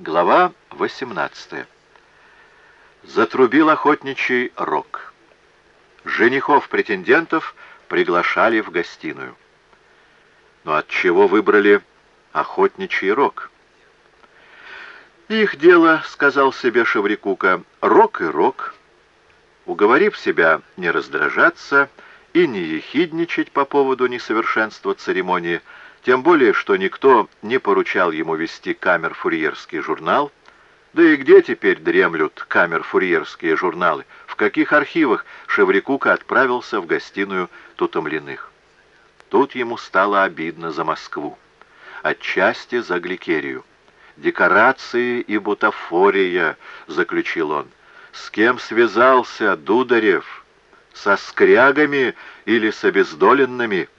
Глава 18. Затрубил охотничий рог. Женихов-претендентов приглашали в гостиную. Но от чего выбрали охотничий рог? «Их дело», — сказал себе Шеврикука, — «рог и рог». Уговорив себя не раздражаться и не ехидничать по поводу несовершенства церемонии, тем более, что никто не поручал ему вести камер-фурьерский журнал. Да и где теперь дремлют камер-фурьерские журналы? В каких архивах Шеврикука отправился в гостиную Тутомлиных? Тут ему стало обидно за Москву. Отчасти за Гликерию. «Декорации и бутафория», — заключил он. «С кем связался Дударев? Со скрягами или с обездоленными?»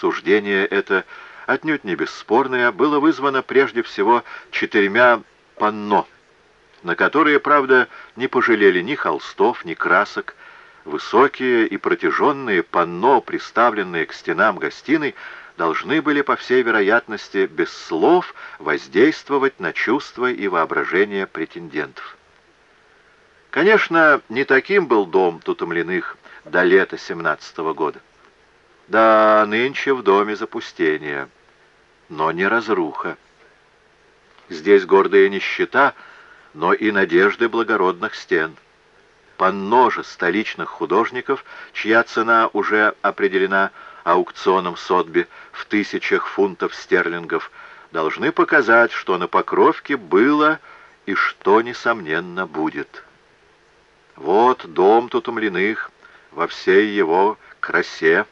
Суждение это, отнюдь не бесспорное, было вызвано прежде всего четырьмя панно, на которые, правда, не пожалели ни холстов, ни красок. Высокие и протяженные панно, приставленные к стенам гостиной, должны были, по всей вероятности, без слов воздействовать на чувства и воображение претендентов. Конечно, не таким был дом Тутомленных до лета 17 -го года. Да, нынче в доме запустение, но не разруха. Здесь гордая нищета, но и надежды благородных стен. Панно же столичных художников, чья цена уже определена аукционом Сотби в тысячах фунтов стерлингов, должны показать, что на Покровке было и что, несомненно, будет. Вот дом Тутумлиных во всей его красе,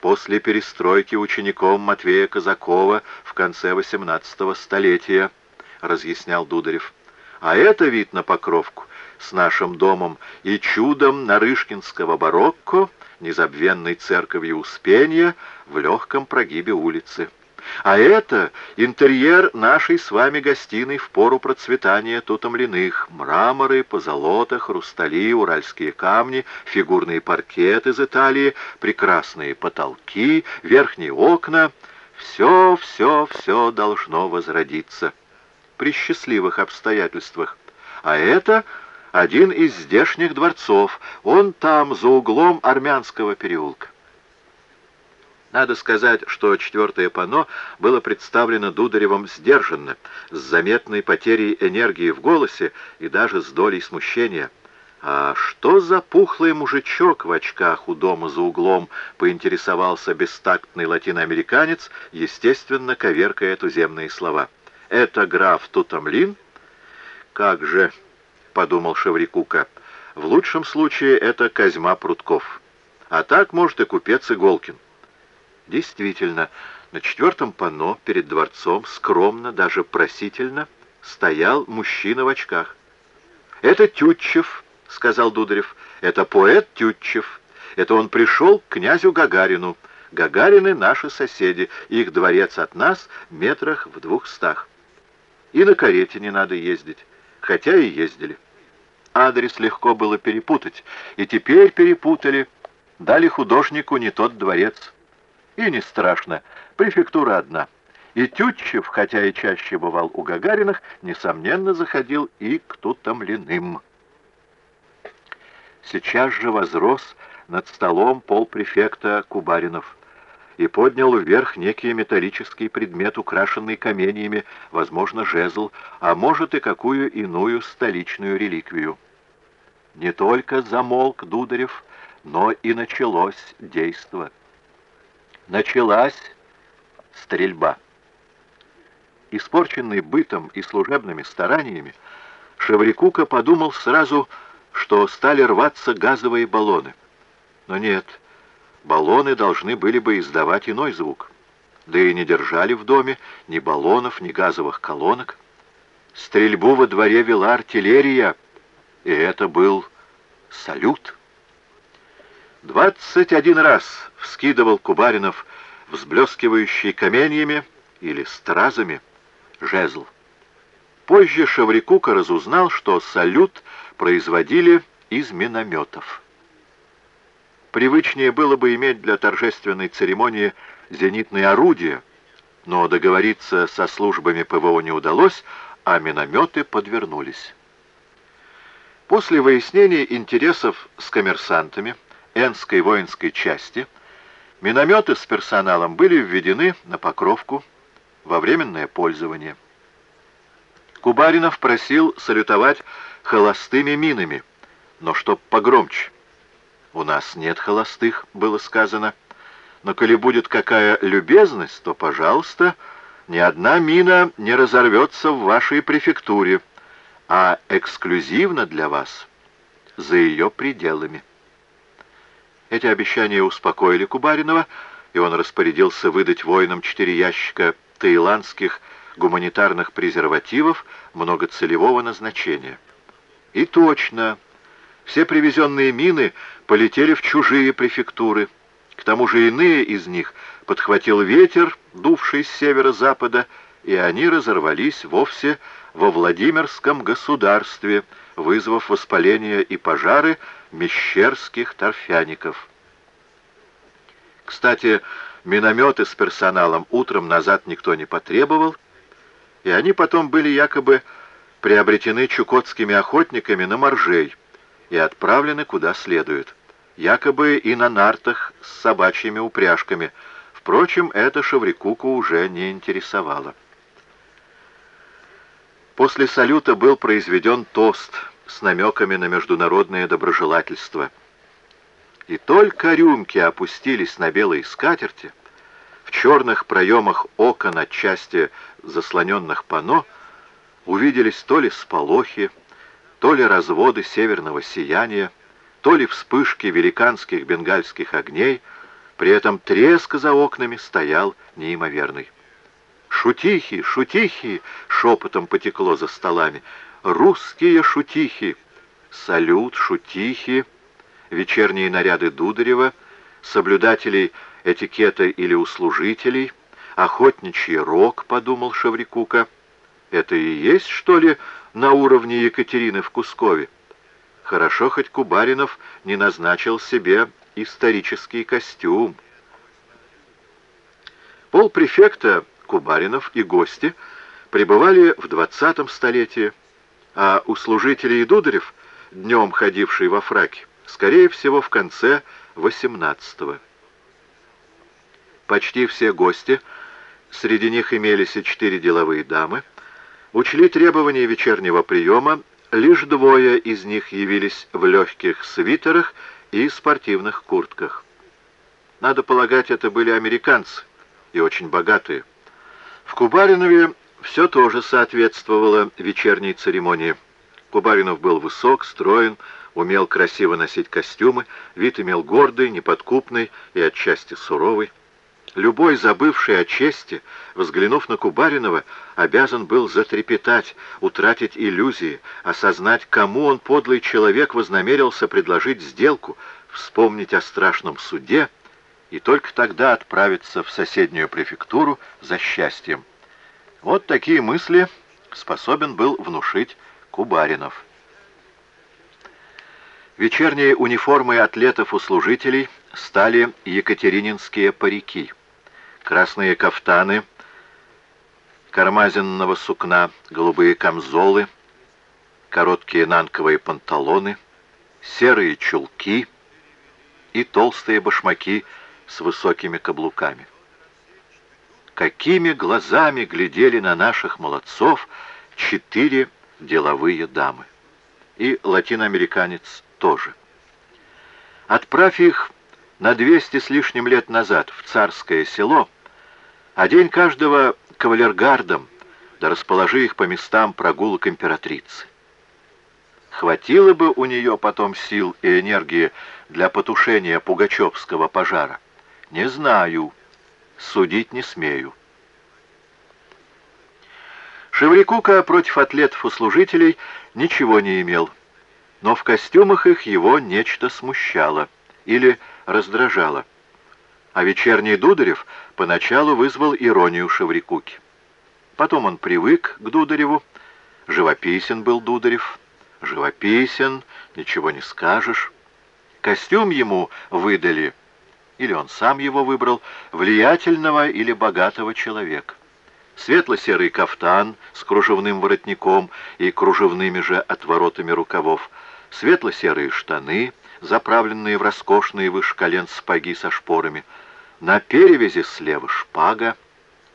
после перестройки учеником Матвея Казакова в конце XVIII столетия, разъяснял Дударев. А это вид на Покровку с нашим домом и чудом Нарышкинского барокко, незабвенной церковью Успения в легком прогибе улицы. А это интерьер нашей с вами гостиной в пору процветания тутомленных. Мраморы, позолота, хрустали, уральские камни, фигурный паркет из Италии, прекрасные потолки, верхние окна. Все, все, все должно возродиться. При счастливых обстоятельствах. А это один из здешних дворцов. Он там, за углом Армянского переулка. Надо сказать, что четвертое панно было представлено Дударевым сдержанно, с заметной потерей энергии в голосе и даже с долей смущения. «А что за пухлый мужичок в очках у дома за углом?» — поинтересовался бестактный латиноамериканец, естественно, коверкая туземные слова. «Это граф Тутамлин?» «Как же!» — подумал Шеврикука. «В лучшем случае это Козьма Прутков. А так, может, и купец Иголкин». Действительно, на четвертом панно перед дворцом скромно, даже просительно, стоял мужчина в очках. «Это Тютчев», — сказал Дударев, — «это поэт Тютчев. Это он пришел к князю Гагарину. Гагарины — наши соседи, их дворец от нас метрах в двухстах. И на карете не надо ездить, хотя и ездили. Адрес легко было перепутать, и теперь перепутали, дали художнику не тот дворец». И не страшно, префектура одна. И Тютчев, хотя и чаще бывал у Гагариных, несомненно, заходил и к Тутомлиным. Сейчас же возрос над столом полпрефекта Кубаринов и поднял вверх некий металлический предмет, украшенный каменьями, возможно, жезл, а может и какую иную столичную реликвию. Не только замолк Дударев, но и началось действо. Началась стрельба. Испорченный бытом и служебными стараниями, Шеврикука подумал сразу, что стали рваться газовые баллоны. Но нет, баллоны должны были бы издавать иной звук. Да и не держали в доме ни баллонов, ни газовых колонок. Стрельбу во дворе вела артиллерия, и это был салют. Двадцать один раз вскидывал Кубаринов взблескивающий каменьями или стразами жезл. Позже Шаврикука разузнал, что салют производили из минометов. Привычнее было бы иметь для торжественной церемонии зенитные орудия, но договориться со службами ПВО не удалось, а минометы подвернулись. После выяснения интересов с коммерсантами Энской воинской части минометы с персоналом были введены на Покровку во временное пользование. Кубаринов просил салютовать холостыми минами, но чтоб погромче. «У нас нет холостых», — было сказано. «Но коли будет какая любезность, то, пожалуйста, ни одна мина не разорвется в вашей префектуре, а эксклюзивно для вас, за ее пределами». Эти обещания успокоили Кубаринова, и он распорядился выдать воинам четыре ящика таиландских гуманитарных презервативов многоцелевого назначения. И точно, все привезенные мины полетели в чужие префектуры. К тому же иные из них подхватил ветер, дувший с северо-запада, и они разорвались вовсе во Владимирском государстве, вызвав воспаление и пожары мещерских торфяников. Кстати, минометы с персоналом утром назад никто не потребовал, и они потом были якобы приобретены чукотскими охотниками на моржей и отправлены куда следует, якобы и на нартах с собачьими упряжками. Впрочем, это Шаврикуку уже не интересовало. После салюта был произведен тост с намеками на международное доброжелательство. И только рюмки опустились на белые скатерти, в черных проемах окон отчасти заслоненных пано увиделись то ли сполохи, то ли разводы северного сияния, то ли вспышки великанских бенгальских огней, при этом треск за окнами стоял неимоверный. «Шутихи! Шутихи!» — шепотом потекло за столами. «Русские шутихи!» Салют, шутихи, вечерние наряды Дударева, соблюдателей этикета или услужителей, охотничий рог, подумал Шаврикука. Это и есть, что ли, на уровне Екатерины в Кускове? Хорошо, хоть Кубаринов не назначил себе исторический костюм. Пол префекта Кубаринов и гости пребывали в двадцатом столетии, а у служителей Дударев, днем ходивший во фраке, скорее всего, в конце восемнадцатого. Почти все гости, среди них имелись и четыре деловые дамы, учли требования вечернего приема, лишь двое из них явились в легких свитерах и спортивных куртках. Надо полагать, это были американцы и очень богатые. В Кубаринове все тоже соответствовало вечерней церемонии. Кубаринов был высок, строен, умел красиво носить костюмы, вид имел гордый, неподкупный и отчасти суровый. Любой, забывший о чести, взглянув на Кубаринова, обязан был затрепетать, утратить иллюзии, осознать, кому он, подлый человек, вознамерился предложить сделку, вспомнить о страшном суде и только тогда отправиться в соседнюю префектуру за счастьем. Вот такие мысли способен был внушить Кубаринов. Вечерние униформы атлетов у служителей стали екатерининские парики — красные кафтаны, кармазинного сукна, голубые камзолы, короткие нанковые панталоны, серые чулки и толстые башмаки с высокими каблуками. Какими глазами глядели на наших молодцов четыре деловые дамы. И латиноамериканец тоже. Отправь их на двести с лишним лет назад в царское село — а день каждого кавалергардом, да расположи их по местам прогулок императрицы. Хватило бы у нее потом сил и энергии для потушения пугачевского пожара? Не знаю, судить не смею. Шеврикука против атлетов и служителей ничего не имел, но в костюмах их его нечто смущало или раздражало а вечерний Дударев поначалу вызвал иронию Шеврикуки. Потом он привык к Дудареву, живописен был Дударев, живописен, ничего не скажешь. Костюм ему выдали, или он сам его выбрал, влиятельного или богатого человека. светло-серый кафтан с кружевным воротником и кружевными же отворотами рукавов, светло-серые штаны, заправленные в роскошные выше колен сапоги со шпорами, на перевязи слева шпага,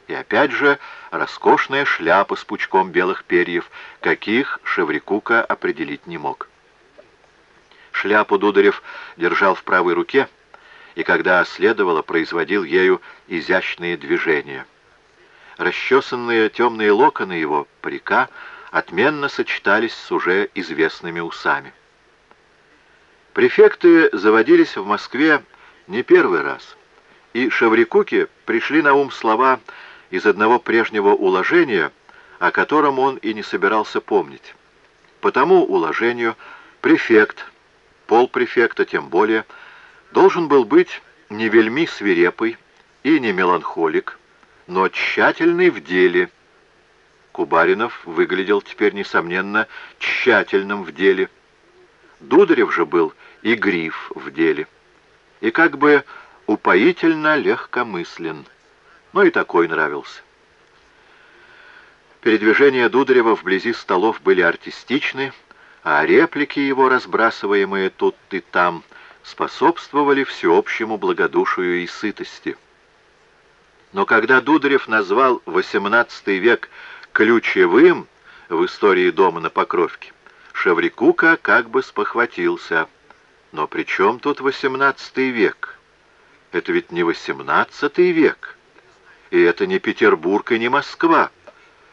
и опять же роскошная шляпа с пучком белых перьев, каких Шеврикука определить не мог. Шляпу Дударев держал в правой руке, и когда следовало, производил ею изящные движения. Расчесанные темные локоны его парика отменно сочетались с уже известными усами. Префекты заводились в Москве не первый раз, и Шеврикуке пришли на ум слова из одного прежнего уложения, о котором он и не собирался помнить. По тому уложению префект, полпрефекта тем более, должен был быть не вельми свирепый и не меланхолик, но тщательный в деле. Кубаринов выглядел теперь, несомненно, тщательным в деле. Дударев же был игрив в деле. И как бы упоительно легкомыслен. Но и такой нравился. Передвижения Дударева вблизи столов были артистичны, а реплики его, разбрасываемые тут и там, способствовали всеобщему благодушию и сытости. Но когда Дударев назвал XVIII век ключевым в истории дома на Покровке, Шеврикука как бы спохватился. Но при чем тут XVIII век? Это ведь не XVIII век. И это не Петербург и не Москва.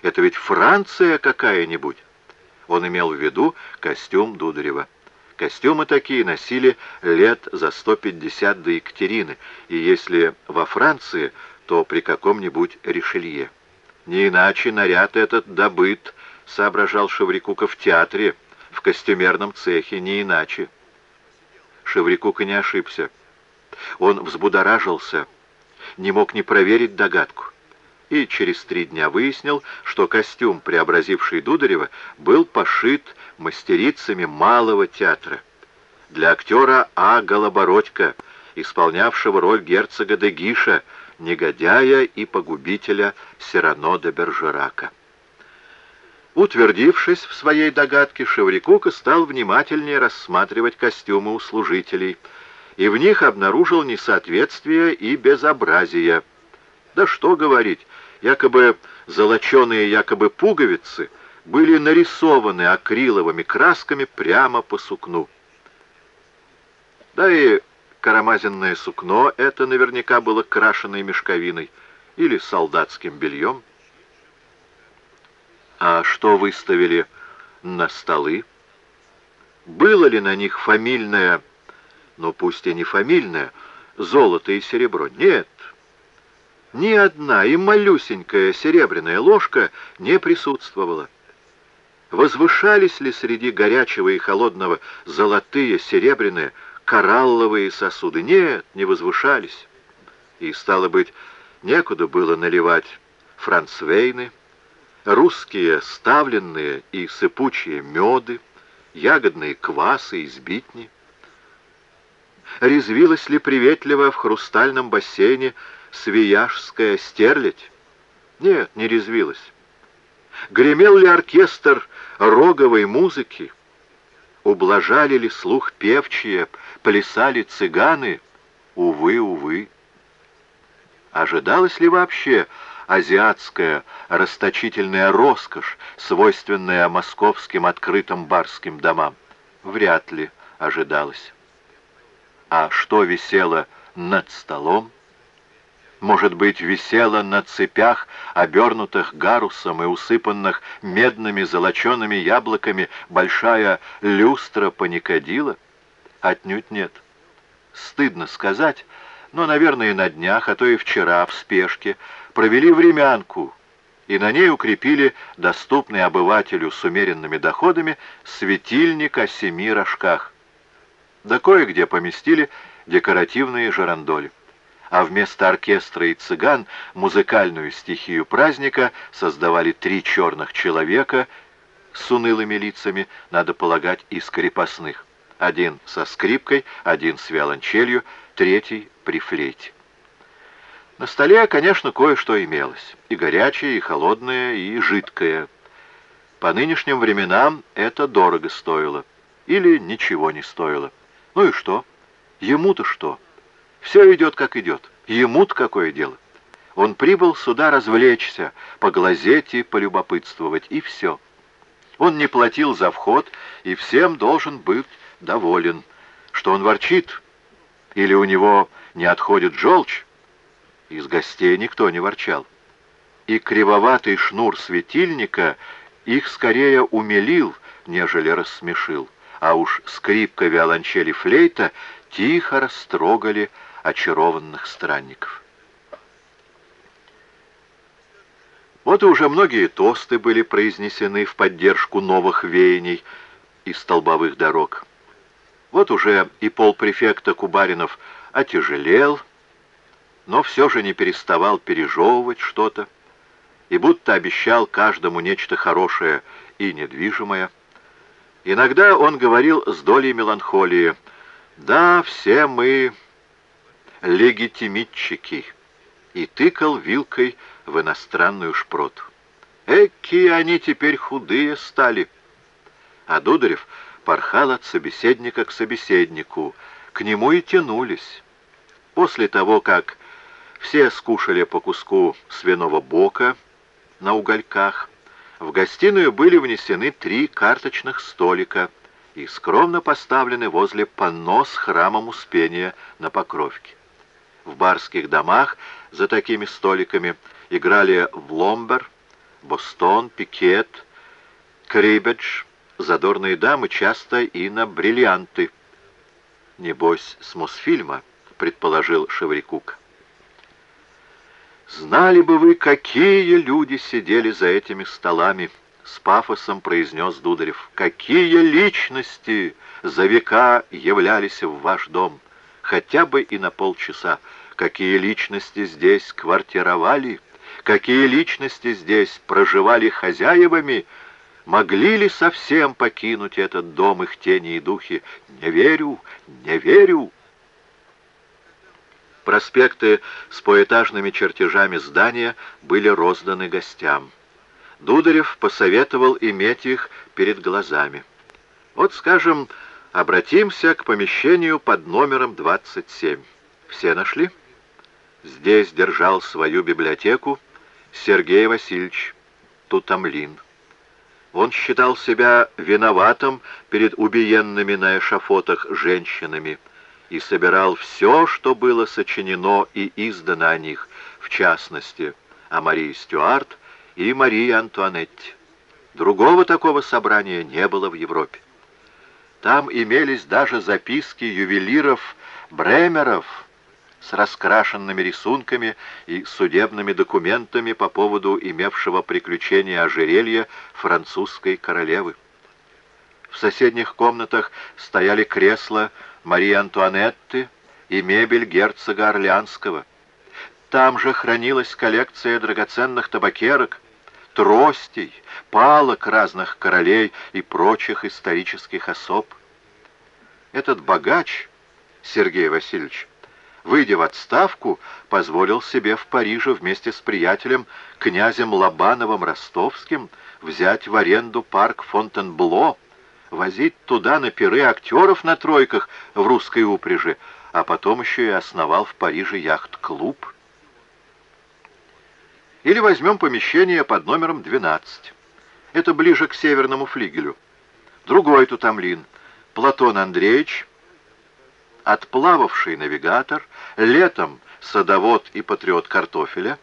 Это ведь Франция какая-нибудь. Он имел в виду костюм Дударева. Костюмы такие носили лет за 150 до Екатерины, и если во Франции, то при каком-нибудь Ришелье. Не иначе наряд этот добыт, соображал Шеврикука в театре, в костюмерном цехе, не иначе. Шеврикука не ошибся. Он взбудоражился, не мог не проверить догадку и через три дня выяснил, что костюм, преобразивший Дударева, был пошит мастерицами малого театра. Для актера А. Голобородько, исполнявшего роль герцога де Гиша, негодяя и погубителя Сирано де Бержерака. Утвердившись в своей догадке, Шеврикука стал внимательнее рассматривать костюмы у служителей, и в них обнаружил несоответствие и безобразие. Да что говорить, якобы золоченые якобы пуговицы были нарисованы акриловыми красками прямо по сукну. Да и карамазинное сукно это наверняка было крашеной мешковиной или солдатским бельем. А что выставили на столы? Было ли на них фамильное, но пусть и не фамильное, золото и серебро? Нет, ни одна и малюсенькая серебряная ложка не присутствовала. Возвышались ли среди горячего и холодного золотые, серебряные, коралловые сосуды? Нет, не возвышались. И, стало быть, некуда было наливать францвейны, русские ставленные и сыпучие меды, ягодные квасы и сбитни. Резвилась ли приветливо в хрустальном бассейне свияжская стерлядь? Нет, не резвилась. Гремел ли оркестр роговой музыки? Ублажали ли слух певчие, плясали цыганы? Увы, увы. Ожидалась ли вообще азиатская расточительная роскошь, свойственная московским открытым барским домам? Вряд ли ожидалось. А что висело над столом? Может быть, висела на цепях, обернутых гарусом и усыпанных медными золочеными яблоками, большая люстра паникодила? Отнюдь нет. Стыдно сказать, но, наверное, на днях, а то и вчера, в спешке, провели времянку, и на ней укрепили доступный обывателю с умеренными доходами светильник о семи рожках. Да кое-где поместили декоративные жерандоли а вместо оркестра и цыган музыкальную стихию праздника создавали три черных человека с унылыми лицами, надо полагать, из крепостных. Один со скрипкой, один с виолончелью, третий при флейте. На столе, конечно, кое-что имелось. И горячее, и холодное, и жидкое. По нынешним временам это дорого стоило. Или ничего не стоило. Ну и что? Ему-то что? Все идет, как идет. Ему-то какое дело? Он прибыл сюда развлечься, поглазеть и полюбопытствовать, и все. Он не платил за вход, и всем должен быть доволен. Что он ворчит? Или у него не отходит желчь? Из гостей никто не ворчал. И кривоватый шнур светильника их скорее умилил, нежели рассмешил, а уж скрипка виолончели флейта тихо растрогали очарованных странников. Вот и уже многие тосты были произнесены в поддержку новых веяний и столбовых дорог. Вот уже и полпрефекта Кубаринов отяжелел, но все же не переставал пережевывать что-то и будто обещал каждому нечто хорошее и недвижимое. Иногда он говорил с долей меланхолии, «Да, все мы легитимитчики», и тыкал вилкой в иностранную шпроту. «Эки они теперь худые стали!» А Дударев порхал от собеседника к собеседнику, к нему и тянулись. После того, как все скушали по куску свиного бока на угольках. В гостиную были внесены три карточных столика и скромно поставлены возле панно с храмом Успения на Покровке. В барских домах за такими столиками играли в ломбер, бостон, пикет, крибедж, задорные дамы часто и на бриллианты. «Небось, с Мосфильма», — предположил Шеврикук. «Знали бы вы, какие люди сидели за этими столами!» — с пафосом произнес Дударев. «Какие личности за века являлись в ваш дом! Хотя бы и на полчаса! Какие личности здесь квартировали! Какие личности здесь проживали хозяевами! Могли ли совсем покинуть этот дом их тени и духи? Не верю, не верю!» Проспекты с поэтажными чертежами здания были розданы гостям. Дударев посоветовал иметь их перед глазами. Вот, скажем, обратимся к помещению под номером 27. Все нашли? Здесь держал свою библиотеку Сергей Васильевич Тутамлин. Он считал себя виноватым перед убиенными на эшафотах женщинами, и собирал все, что было сочинено и издано о них, в частности, о Марии Стюарт и Марии Антуанетте. Другого такого собрания не было в Европе. Там имелись даже записки ювелиров Бремеров с раскрашенными рисунками и судебными документами по поводу имевшего приключения ожерелья французской королевы. В соседних комнатах стояли кресла Марии Антуанетты и мебель герцога Орлеанского. Там же хранилась коллекция драгоценных табакерок, тростей, палок разных королей и прочих исторических особ. Этот богач, Сергей Васильевич, выйдя в отставку, позволил себе в Париже вместе с приятелем, князем Лобановым Ростовским, взять в аренду парк Фонтенбло, возить туда на пиры актеров на тройках в русской упряжи, а потом еще и основал в Париже яхт-клуб. Или возьмем помещение под номером 12. Это ближе к северному флигелю. Другой тутамлин. Платон Андреевич, отплававший навигатор, летом садовод и патриот картофеля,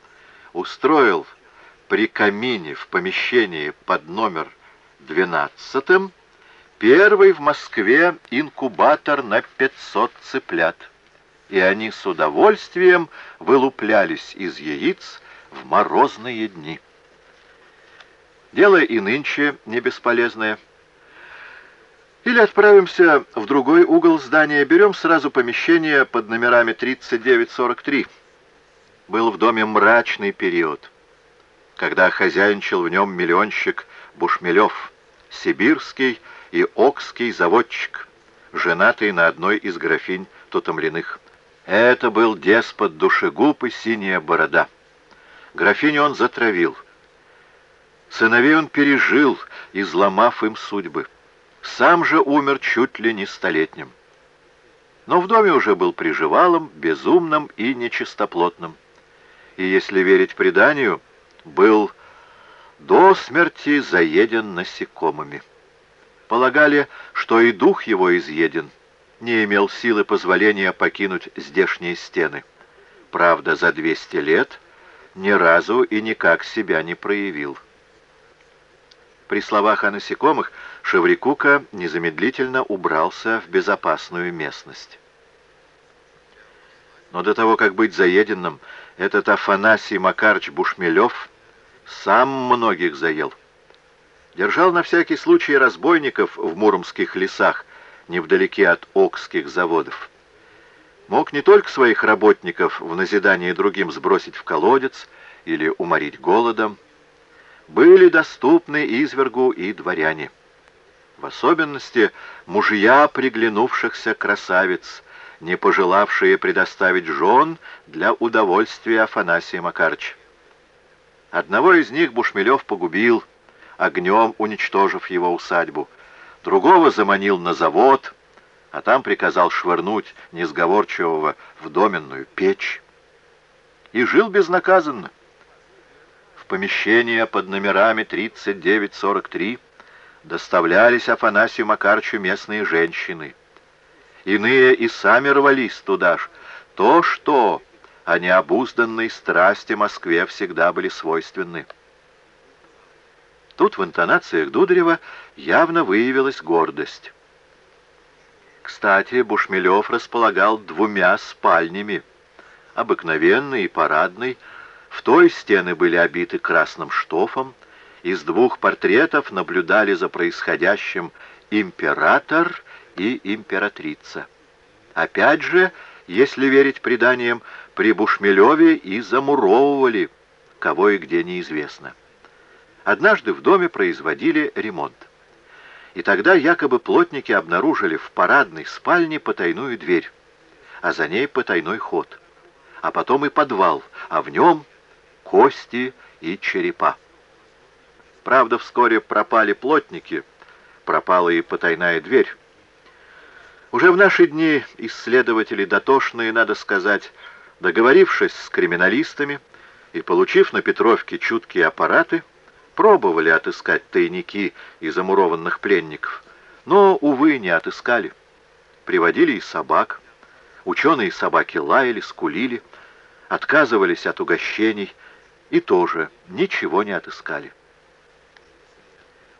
устроил при камине в помещении под номер 12 Первый в Москве инкубатор на 500 цыплят, и они с удовольствием вылуплялись из яиц в морозные дни. Дело и нынче не бесполезное. Или отправимся в другой угол здания, берем сразу помещение под номерами 39-43. Был в доме мрачный период, когда хозяйничал в нем миллионщик Бушмелев, сибирский, и окский заводчик, женатый на одной из графинь Тутомлиных. Это был деспот душегуб и синяя борода. Графиню он затравил. Сыновей он пережил, изломав им судьбы. Сам же умер чуть ли не столетним. Но в доме уже был приживалым, безумным и нечистоплотным. И, если верить преданию, был до смерти заеден насекомыми. Полагали, что и дух его изъеден, не имел силы позволения покинуть здешние стены. Правда, за 200 лет ни разу и никак себя не проявил. При словах о насекомых Шеврикука незамедлительно убрался в безопасную местность. Но до того, как быть заеденным, этот Афанасий Макарч Бушмелев сам многих заел. Держал на всякий случай разбойников в муромских лесах, невдалеке от Окских заводов. Мог не только своих работников в назидание другим сбросить в колодец или уморить голодом, были доступны извергу и дворяне. Особенности мужья приглянувшихся красавиц, не пожелавшие предоставить жен для удовольствия Афанасия Макарыча. Одного из них Бушмелев погубил, огнем уничтожив его усадьбу, другого заманил на завод, а там приказал швырнуть несговорчивого в доменную печь. И жил безнаказанно. В помещение под номерами 39-43 доставлялись Афанасию Макарчу местные женщины. Иные и сами рвались туда ж. То, что о необузданной страсти Москве всегда были свойственны. Тут в интонациях Дударева явно выявилась гордость. Кстати, Бушмелев располагал двумя спальнями, обыкновенной и парадной, в той стены были обиты красным штофом, из двух портретов наблюдали за происходящим император и императрица. Опять же, если верить преданиям, при Бушмелеве и замуровывали, кого и где неизвестно. Однажды в доме производили ремонт. И тогда якобы плотники обнаружили в парадной спальне потайную дверь, а за ней потайной ход, а потом и подвал, а в нем кости и черепа. Правда, вскоре пропали плотники, пропала и потайная дверь. Уже в наши дни исследователи дотошные, надо сказать, договорившись с криминалистами и получив на Петровке чуткие аппараты, пробовали отыскать тайники и замурованных пленников, но, увы, не отыскали. Приводили и собак. Ученые собаки лаяли, скулили, отказывались от угощений, и тоже ничего не отыскали.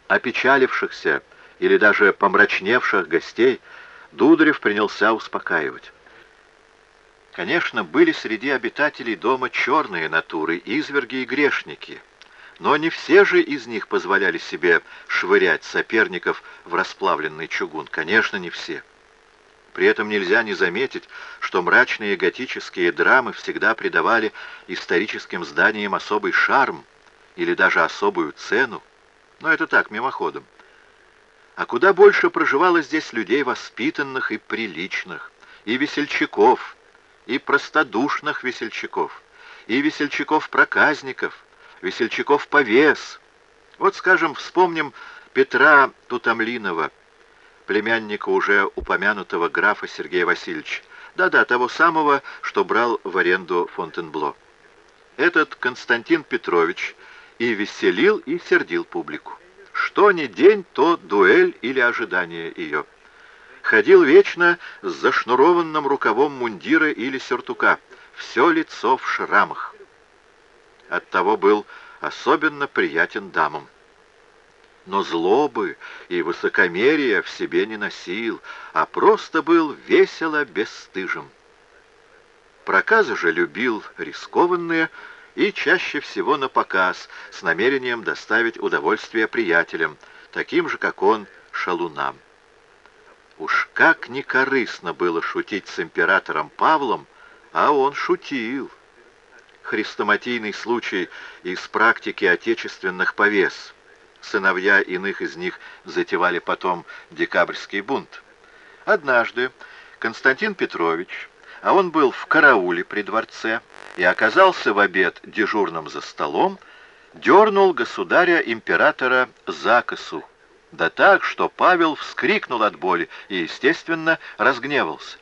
Опечалившихся или даже помрачневших гостей Дударев принялся успокаивать. Конечно, были среди обитателей дома черные натуры, изверги и грешники, но не все же из них позволяли себе швырять соперников в расплавленный чугун. Конечно, не все. При этом нельзя не заметить, что мрачные готические драмы всегда придавали историческим зданиям особый шарм или даже особую цену, но это так, мимоходом. А куда больше проживало здесь людей воспитанных и приличных, и весельчаков, и простодушных весельчаков, и весельчаков-проказников, весельчаков-повес. Вот, скажем, вспомним Петра Тутамлинова, племянника уже упомянутого графа Сергея Васильевича. Да-да, того самого, что брал в аренду Фонтенбло. Этот Константин Петрович и веселил, и сердил публику. Что ни день, то дуэль или ожидание ее. Ходил вечно с зашнурованным рукавом мундира или сюртука, все лицо в шрамах. Оттого был особенно приятен дамам но злобы и высокомерия в себе не носил, а просто был весело бесстыжим. Проказы же любил рискованные и чаще всего на показ, с намерением доставить удовольствие приятелям, таким же, как он, шалунам. Уж как некорыстно было шутить с императором Павлом, а он шутил. Хрестоматийный случай из практики отечественных повес — сыновья иных из них затевали потом декабрьский бунт. Однажды Константин Петрович а он был в карауле при дворце и оказался в обед дежурным за столом, дернул государя-императора за косу, да так, что Павел вскрикнул от боли и, естественно, разгневался.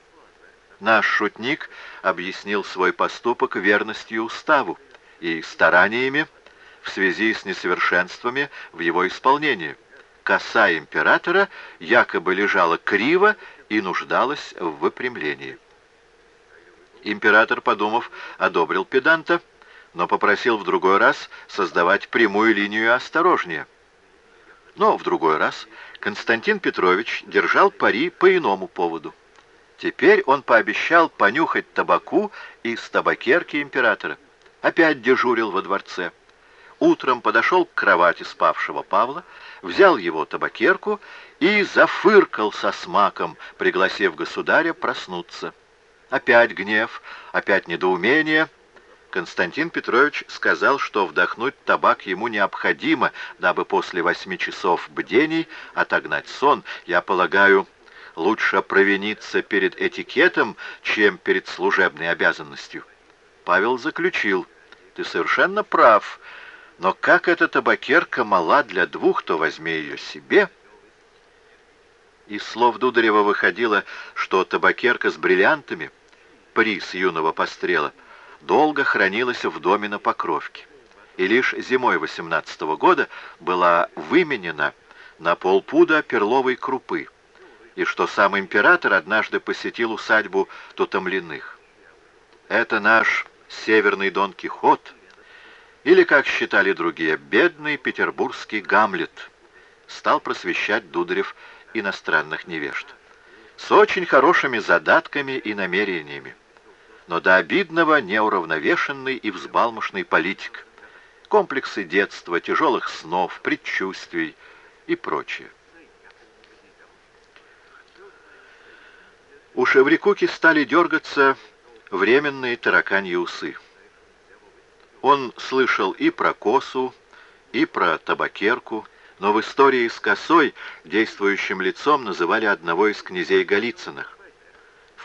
Наш шутник объяснил свой поступок верностью уставу и стараниями в связи с несовершенствами в его исполнении. Коса императора якобы лежала криво и нуждалась в выпрямлении. Император, подумав, одобрил педанта, но попросил в другой раз создавать прямую линию осторожнее. Но в другой раз Константин Петрович держал пари по иному поводу. Теперь он пообещал понюхать табаку из табакерки императора. Опять дежурил во дворце. Утром подошел к кровати спавшего Павла, взял его табакерку и зафыркал со смаком, пригласив государя проснуться. Опять гнев, опять недоумение. Константин Петрович сказал, что вдохнуть табак ему необходимо, дабы после восьми часов бдений отогнать сон. Я полагаю, лучше провиниться перед этикетом, чем перед служебной обязанностью. Павел заключил, ты совершенно прав, но как эта табакерка мала для двух, то возьми ее себе — из слов Дударева выходило, что табакерка с бриллиантами — приз юного пострела, долго хранилась в доме на Покровке, и лишь зимой 18 -го года была выменена на полпуда перловой крупы, и что сам император однажды посетил усадьбу Тутомлиных. Это наш северный Дон Кихот, или, как считали другие, бедный петербургский Гамлет, стал просвещать Дударев иностранных невежд. С очень хорошими задатками и намерениями но до обидного неуравновешенный и взбалмошный политик. Комплексы детства, тяжелых снов, предчувствий и прочее. У Шеврикуки стали дергаться временные тараканьи усы. Он слышал и про косу, и про табакерку, но в истории с косой действующим лицом называли одного из князей Голицыных.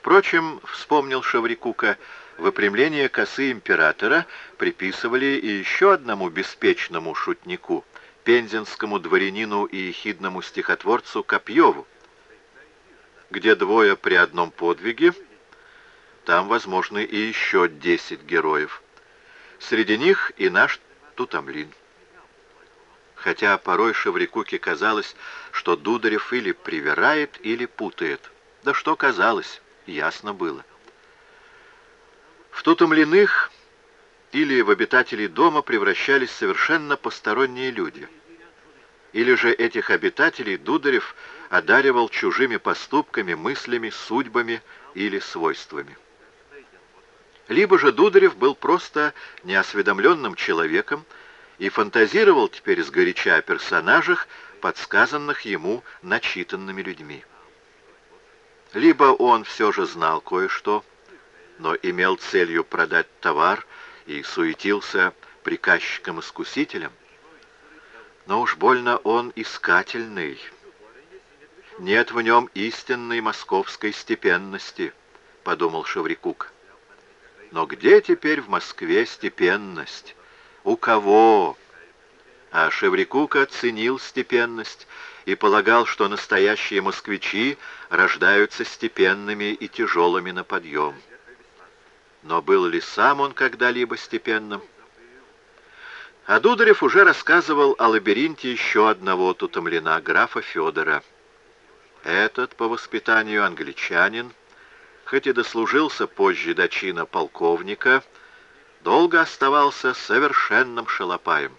Впрочем, вспомнил Шаврикука, выпрямление косы императора приписывали и еще одному беспечному шутнику, пензенскому дворянину и ехидному стихотворцу Копьеву. Где двое при одном подвиге, там возможны и еще десять героев. Среди них и наш Тутамлин. Хотя порой Шеврикуке казалось, что Дударев или привирает, или путает. Да что казалось? Ясно было. В тутомленных или в обитателей дома превращались совершенно посторонние люди. Или же этих обитателей Дударев одаривал чужими поступками, мыслями, судьбами или свойствами. Либо же Дударев был просто неосведомленным человеком и фантазировал теперь сгоряча о персонажах, подсказанных ему начитанными людьми. Либо он все же знал кое-что, но имел целью продать товар и суетился приказчиком-искусителем. Но уж больно он искательный. Нет в нем истинной московской степенности, подумал Шеврикук. Но где теперь в Москве степенность? У кого? А Шеврикук оценил степенность и полагал, что настоящие москвичи рождаются степенными и тяжелыми на подъем. Но был ли сам он когда-либо степенным? А Дударев уже рассказывал о лабиринте еще одного тутомлена, графа Федора. Этот, по воспитанию англичанин, хоть и дослужился позже до чина полковника, долго оставался совершенным шалопаем.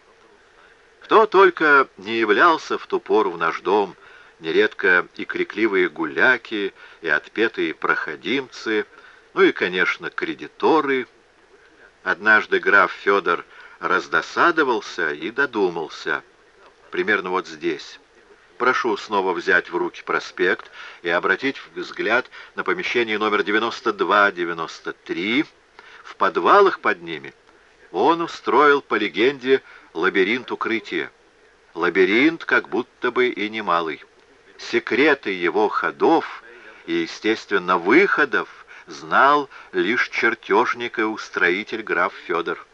Кто только не являлся в ту пору в наш дом, нередко и крикливые гуляки, и отпетые проходимцы, ну и, конечно, кредиторы. Однажды граф Федор раздосадовался и додумался. Примерно вот здесь. Прошу снова взять в руки проспект и обратить взгляд на помещение номер 92-93. В подвалах под ними он устроил, по легенде, лабиринт укрытия. Лабиринт как будто бы и немалый. Секреты его ходов и, естественно, выходов знал лишь чертежник и устроитель граф Федор.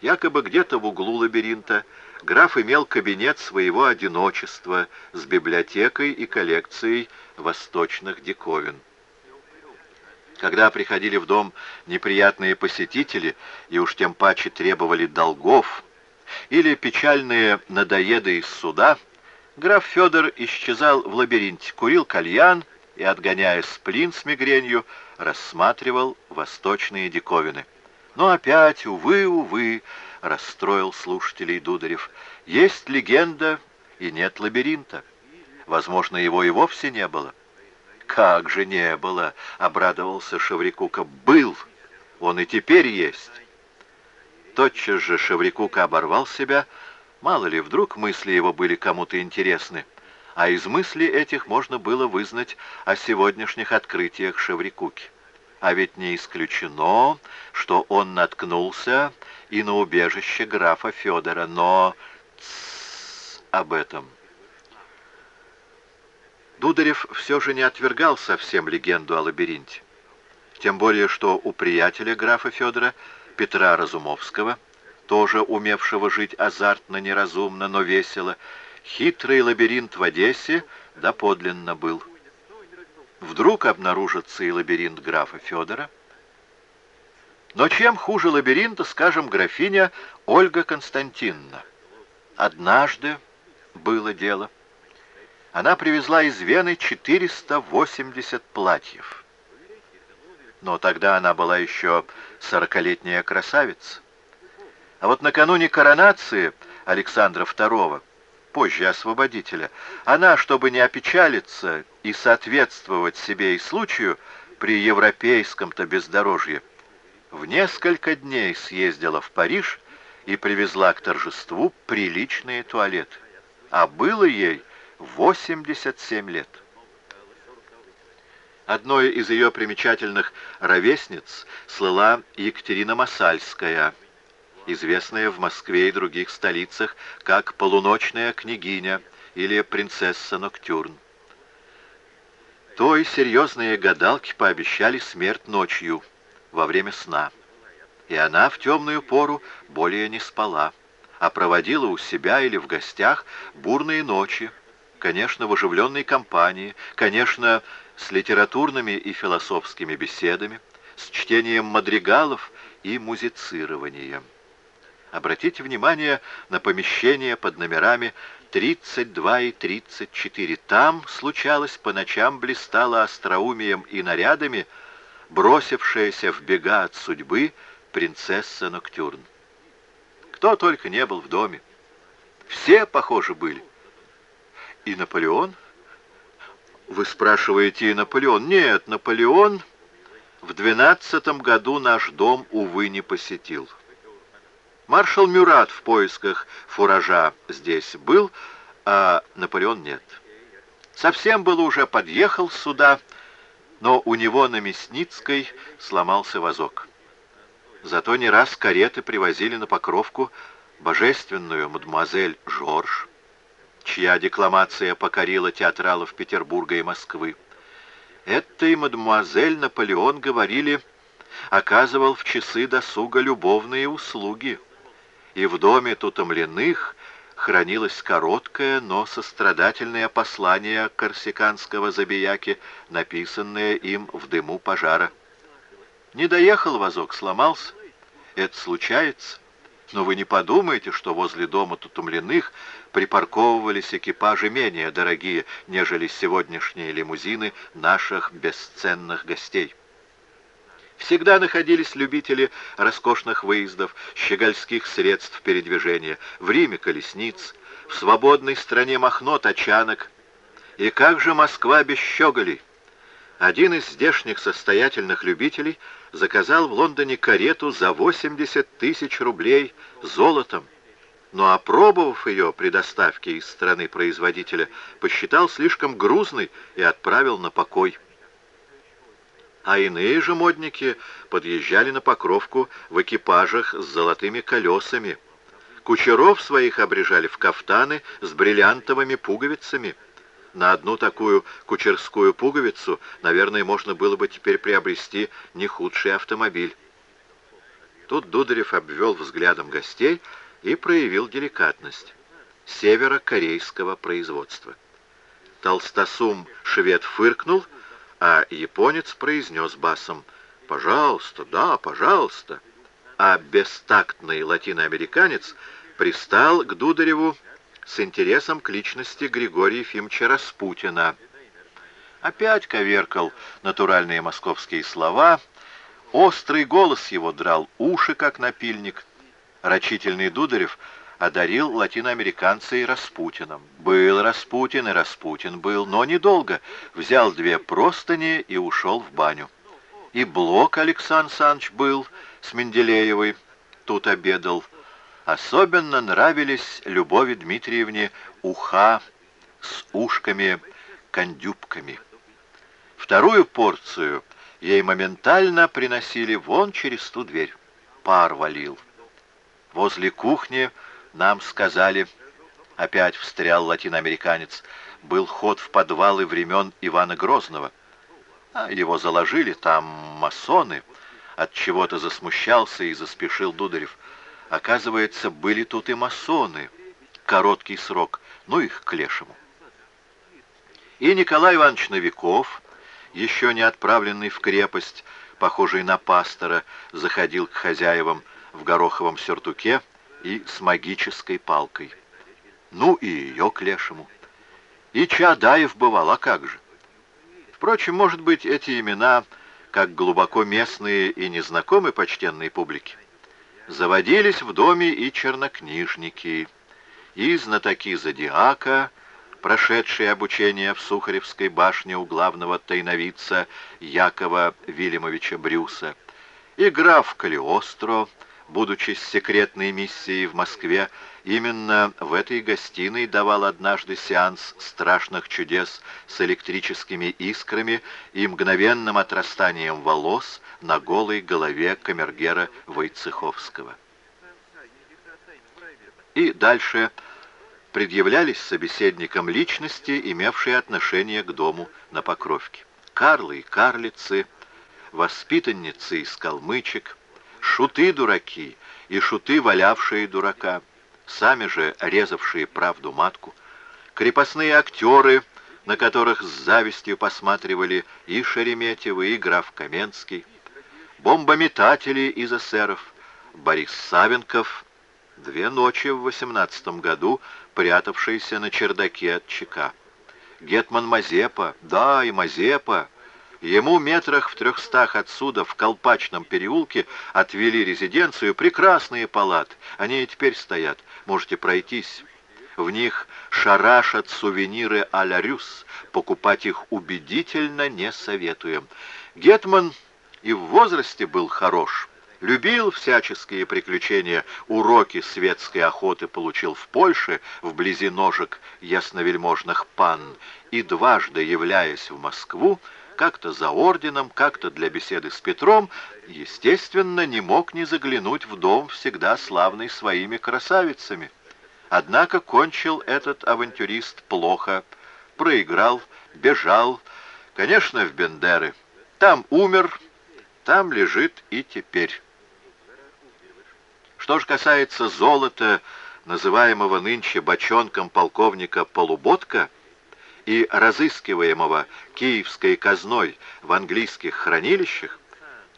Якобы где-то в углу лабиринта граф имел кабинет своего одиночества с библиотекой и коллекцией восточных диковин. Когда приходили в дом неприятные посетители и уж тем паче требовали долгов, или печальные надоеды из суда, граф Федор исчезал в лабиринте, курил кальян и, отгоняя сплин с мигренью, рассматривал восточные диковины. Но опять, увы, увы, расстроил слушателей Дударев, есть легенда и нет лабиринта. Возможно, его и вовсе не было. «Как же не было!» — обрадовался Шеврикука. «Был! Он и теперь есть!» Тотчас же Шеврикука оборвал себя. Мало ли, вдруг мысли его были кому-то интересны. А из мыслей этих можно было вызнать о сегодняшних открытиях Шеврикуки. А ведь не исключено, что он наткнулся и на убежище графа Федора, но... Об этом... Дударев все же не отвергал совсем легенду о лабиринте. Тем более, что у приятеля графа Федора Петра Разумовского, тоже умевшего жить азартно, неразумно, но весело, хитрый лабиринт в Одессе доподлинно был. Вдруг обнаружится и лабиринт графа Федора. Но чем хуже лабиринта, скажем, графиня Ольга Константиновна? Однажды было дело. Она привезла из Вены 480 платьев но тогда она была еще сорокалетняя красавица. А вот накануне коронации Александра II, позже освободителя, она, чтобы не опечалиться и соответствовать себе и случаю при европейском-то бездорожье, в несколько дней съездила в Париж и привезла к торжеству приличные туалеты. А было ей 87 лет. Одной из ее примечательных ровесниц слыла Екатерина Масальская, известная в Москве и других столицах как полуночная княгиня или принцесса Ноктюрн. Той серьезные гадалки пообещали смерть ночью, во время сна. И она в темную пору более не спала, а проводила у себя или в гостях бурные ночи, конечно, в оживленной компании, конечно, с литературными и философскими беседами, с чтением мадригалов и музицированием. Обратите внимание на помещение под номерами 32 и 34. Там, случалось, по ночам блистала остроумием и нарядами бросившаяся в бега от судьбы принцесса Ноктюрн. Кто только не был в доме. Все, похоже, были. И Наполеон вы спрашиваете, и Наполеон? Нет, Наполеон в двенадцатом году наш дом, увы, не посетил. Маршал Мюрат в поисках фуража здесь был, а Наполеон нет. Совсем было уже подъехал сюда, но у него на Мясницкой сломался вазок. Зато не раз кареты привозили на Покровку божественную мадемуазель Жорж, чья декламация покорила театралов Петербурга и Москвы. Этой мадемуазель Наполеон, говорили, оказывал в часы досуга любовные услуги, и в доме Тутомленных хранилось короткое, но сострадательное послание корсиканского забияки, написанное им в дыму пожара. Не доехал вазок, сломался. Это случается. Но вы не подумайте, что возле дома Тутумленных припарковывались экипажи менее дорогие, нежели сегодняшние лимузины наших бесценных гостей. Всегда находились любители роскошных выездов, щегольских средств передвижения, в Риме колесниц, в свободной стране махно тачанок. И как же Москва без щеголей? Один из здешних состоятельных любителей заказал в Лондоне карету за 80 тысяч рублей золотом, но опробовав ее при доставке из страны производителя, посчитал слишком грузной и отправил на покой. А иные же модники подъезжали на покровку в экипажах с золотыми колесами. Кучеров своих обрежали в кафтаны с бриллиантовыми пуговицами. На одну такую кучерскую пуговицу, наверное, можно было бы теперь приобрести не худший автомобиль. Тут Дударев обвел взглядом гостей и проявил деликатность северокорейского производства. Толстосум швед фыркнул, а японец произнес басом «Пожалуйста, да, пожалуйста». А бестактный латиноамериканец пристал к Дудареву с интересом к личности Григория Ефимовича Распутина. Опять коверкал натуральные московские слова, острый голос его драл уши, как напильник. Рачительный Дударев одарил латиноамериканца и Распутиным. Был Распутин, и Распутин был, но недолго. Взял две простыни и ушел в баню. И Блок Александр Санч был с Менделеевой, тут обедал. Особенно нравились Любови Дмитриевне уха с ушками-кондюбками. Вторую порцию ей моментально приносили вон через ту дверь. Пар валил. Возле кухни нам сказали, опять встрял латиноамериканец, был ход в подвалы времен Ивана Грозного. А его заложили там масоны. От чего-то засмущался и заспешил Дударев. Оказывается, были тут и масоны. Короткий срок, ну их к лешему. И Николай Иванович Новиков, еще не отправленный в крепость, похожий на пастора, заходил к хозяевам в гороховом сюртуке и с магической палкой. Ну и ее к лешему. И Чадаев бывал, а как же? Впрочем, может быть, эти имена, как глубоко местные и незнакомые почтенной публике, заводились в доме и чернокнижники, и знатоки зодиака, прошедшие обучение в Сухаревской башне у главного тайновица Якова Вильямовича Брюса, и граф Калиостро, будучи с секретной миссией в Москве, именно в этой гостиной давал однажды сеанс страшных чудес с электрическими искрами и мгновенным отрастанием волос на голой голове камергера Войцеховского. И дальше предъявлялись собеседникам личности, имевшие отношение к дому на Покровке. Карлы и карлицы, воспитанницы из калмычек, шуты-дураки и шуты, валявшие дурака, сами же резавшие правду матку, крепостные актеры, на которых с завистью посматривали и Шереметьевы, и граф Каменский, бомбометатели из эсеров, Борис Савенков, две ночи в восемнадцатом году прятавшийся на чердаке от ЧК. Гетман Мазепа, да, и Мазепа, Ему метрах в трехстах отсюда, в Колпачном переулке, отвели резиденцию. Прекрасные палаты. Они и теперь стоят. Можете пройтись. В них шарашат сувениры а-ля Рюс. Покупать их убедительно не советуем. Гетман и в возрасте был хорош. Любил всяческие приключения, уроки светской охоты получил в Польше, вблизи ножек ясновельможных пан, и дважды, являясь в Москву, как-то за орденом, как-то для беседы с Петром, естественно, не мог не заглянуть в дом, всегда славный своими красавицами. Однако кончил этот авантюрист плохо, проиграл, бежал, конечно, в Бендеры. Там умер, там лежит и теперь. Что же касается золота, называемого нынче бочонком полковника Полуботка, и разыскиваемого киевской казной в английских хранилищах,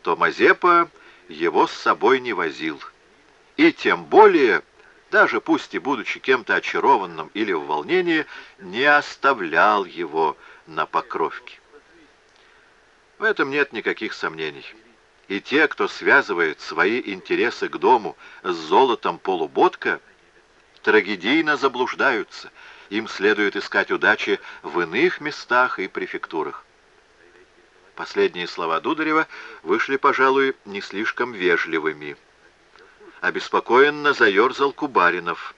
то Мазепа его с собой не возил. И тем более, даже пусть и будучи кем-то очарованным или в волнении, не оставлял его на покровке. В этом нет никаких сомнений. И те, кто связывает свои интересы к дому с золотом полуботка, трагедийно заблуждаются – им следует искать удачи в иных местах и префектурах. Последние слова Дударева вышли, пожалуй, не слишком вежливыми. Обеспокоенно заерзал Кубаринов.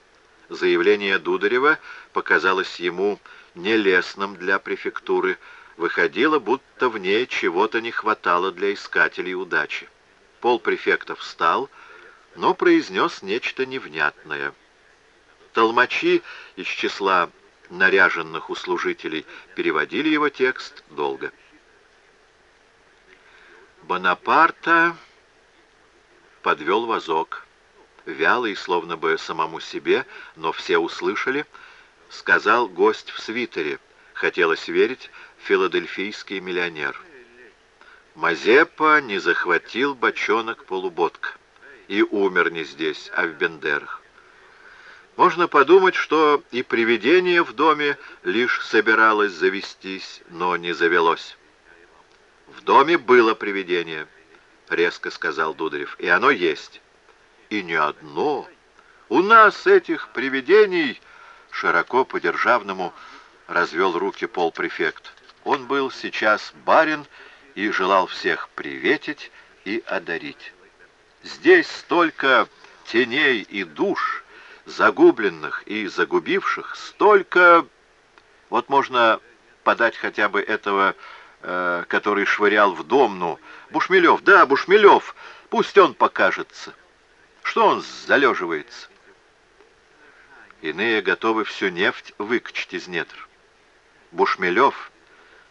Заявление Дударева показалось ему нелестным для префектуры, выходило, будто в ней чего-то не хватало для искателей удачи. Пол префекта встал, но произнес нечто невнятное — Толмачи из числа наряженных услужителей переводили его текст долго. Бонапарта подвел вазок. Вяло и словно бы самому себе, но все услышали, сказал гость в свитере. Хотелось верить, филадельфийский миллионер. Мазепа не захватил бочонок полуботка и умер не здесь, а в Бендерах. Можно подумать, что и привидение в доме лишь собиралось завестись, но не завелось. «В доме было привидение», — резко сказал Дударев, — «и оно есть». «И не одно. У нас этих привидений...» Широко по-державному развел руки полпрефект. Он был сейчас барин и желал всех приветить и одарить. Здесь столько теней и душ, загубленных и загубивших, столько... Вот можно подать хотя бы этого, э, который швырял в домну. Бушмелев, да, Бушмелев, пусть он покажется. Что он залеживается? Иные готовы всю нефть выкачать из недр. Бушмелев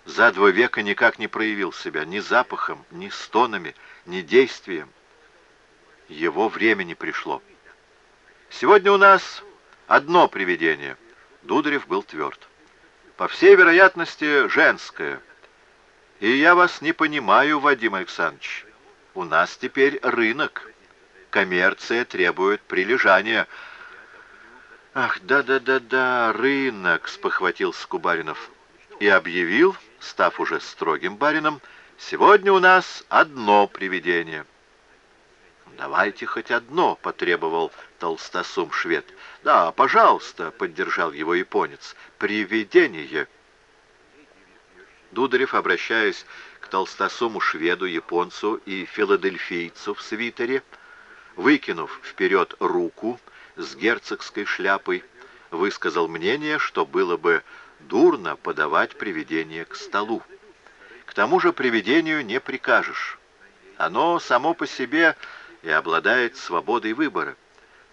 за два века никак не проявил себя ни запахом, ни стонами, ни действием. Его время не пришло. Сегодня у нас одно привидение. Дударев был тверд. По всей вероятности, женское. И я вас не понимаю, Вадим Александрович. У нас теперь рынок. Коммерция требует прилежания. Ах, да-да-да-да, рынок, спохватился Кубаринов. И объявил, став уже строгим барином, сегодня у нас одно привидение — «Давайте хоть одно», — потребовал толстосум швед. «Да, пожалуйста», — поддержал его японец. «Привидение». Дударев, обращаясь к толстосуму шведу, японцу и филадельфийцу в свитере, выкинув вперед руку с герцогской шляпой, высказал мнение, что было бы дурно подавать привидение к столу. К тому же привидению не прикажешь. Оно само по себе и обладает свободой выбора.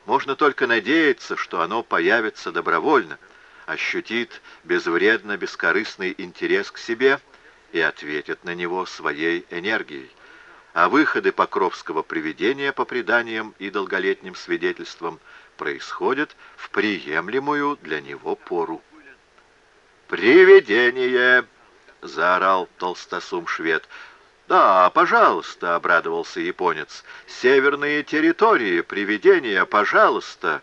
Можно только надеяться, что оно появится добровольно, ощутит безвредно бескорыстный интерес к себе и ответит на него своей энергией. А выходы Покровского привидения по преданиям и долголетним свидетельствам происходят в приемлемую для него пору. «Привидение!» — заорал толстосум швед — «Да, пожалуйста», — обрадовался японец. «Северные территории, привидения, пожалуйста».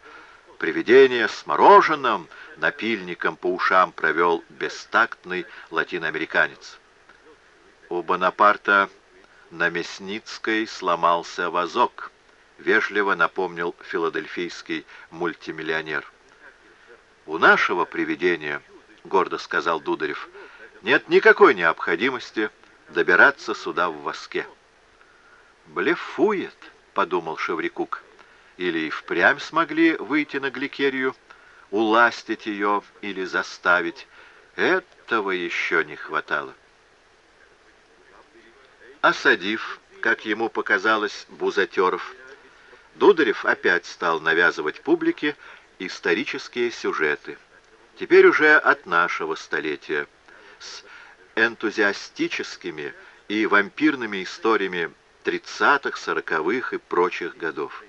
Привидение с мороженым, напильником по ушам провел бестактный латиноамериканец. У Бонапарта на Мясницкой сломался вазок, вежливо напомнил филадельфийский мультимиллионер. «У нашего привидения, — гордо сказал Дударев, — нет никакой необходимости добираться сюда в воске. «Блефует», — подумал Шеврикук. «Или и впрямь смогли выйти на Гликерию, уластить ее или заставить. Этого еще не хватало». Осадив, как ему показалось, Бузатеров, Дударев опять стал навязывать публике исторические сюжеты. Теперь уже от нашего столетия, с энтузиастическими и вампирными историями 30-х, 40-х и прочих годов.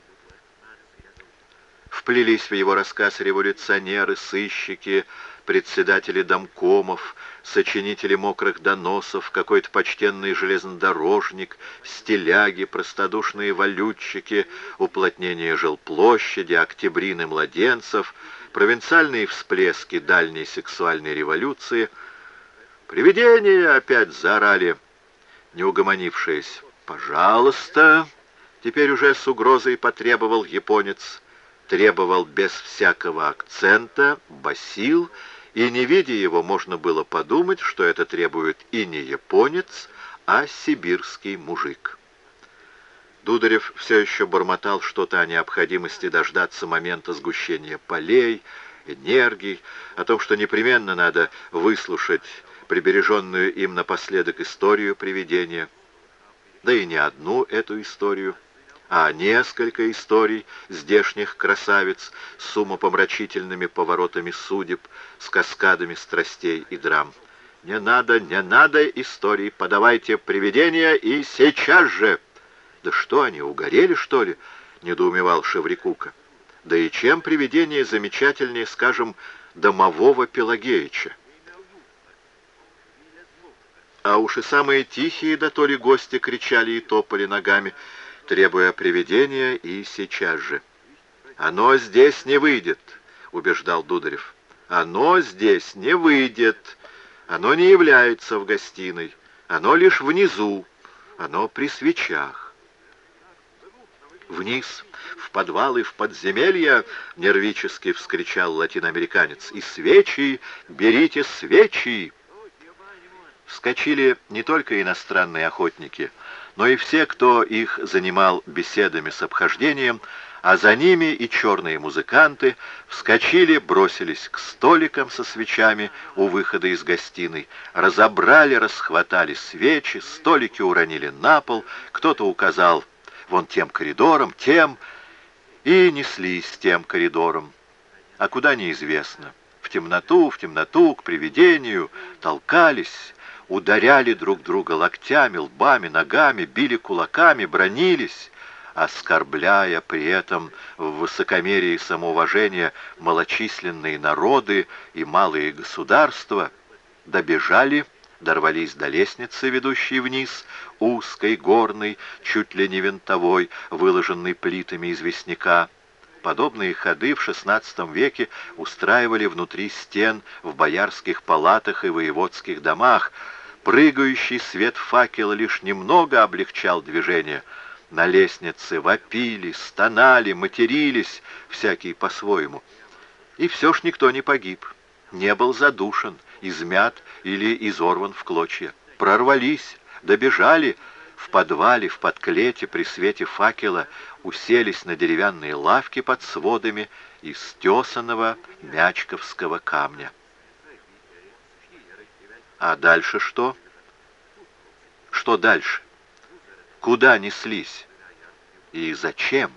Вплелись в его рассказ революционеры, сыщики, председатели домкомов, сочинители мокрых доносов, какой-то почтенный железнодорожник, стиляги, простодушные валютчики, уплотнение жилплощади, октябрины младенцев, провинциальные всплески дальней сексуальной революции — «Привидение!» — опять заорали, не угомонившись. «Пожалуйста!» — теперь уже с угрозой потребовал японец. Требовал без всякого акцента, басил, и, не видя его, можно было подумать, что это требует и не японец, а сибирский мужик. Дударев все еще бормотал что-то о необходимости дождаться момента сгущения полей, энергий, о том, что непременно надо выслушать прибереженную им напоследок историю привидения, да и не одну эту историю, а несколько историй здешних красавиц с умопомрачительными поворотами судеб, с каскадами страстей и драм. «Не надо, не надо историй, подавайте привидения и сейчас же!» «Да что они, угорели, что ли?» — недоумевал Шеврикука. «Да и чем привидение замечательнее, скажем, домового Пелагеича?» А уж и самые тихие да то ли гости кричали и топали ногами, требуя привидения и сейчас же. «Оно здесь не выйдет», — убеждал Дударев. «Оно здесь не выйдет. Оно не является в гостиной. Оно лишь внизу. Оно при свечах». «Вниз, в подвалы, в подземелья!» — нервически вскричал латиноамериканец. «И свечи! Берите свечи!» Вскочили не только иностранные охотники, но и все, кто их занимал беседами с обхождением, а за ними и черные музыканты вскочили, бросились к столикам со свечами у выхода из гостиной, разобрали, расхватали свечи, столики уронили на пол, кто-то указал вон тем коридором, тем, и неслись тем коридором. А куда неизвестно. В темноту, в темноту, к привидению, толкались, ударяли друг друга локтями, лбами, ногами, били кулаками, бронились, оскорбляя при этом в высокомерии самоуважения малочисленные народы и малые государства, добежали, дорвались до лестницы, ведущей вниз, узкой, горной, чуть ли не винтовой, выложенной плитами известняка. Подобные ходы в XVI веке устраивали внутри стен в боярских палатах и воеводских домах, Прыгающий свет факела лишь немного облегчал движение. На лестнице вопили, стонали, матерились, всякие по-своему. И все ж никто не погиб, не был задушен, измят или изорван в клочья. Прорвались, добежали, в подвале, в подклете при свете факела уселись на деревянные лавки под сводами из тесаного мячковского камня. А дальше что? Что дальше? Куда неслись? И зачем?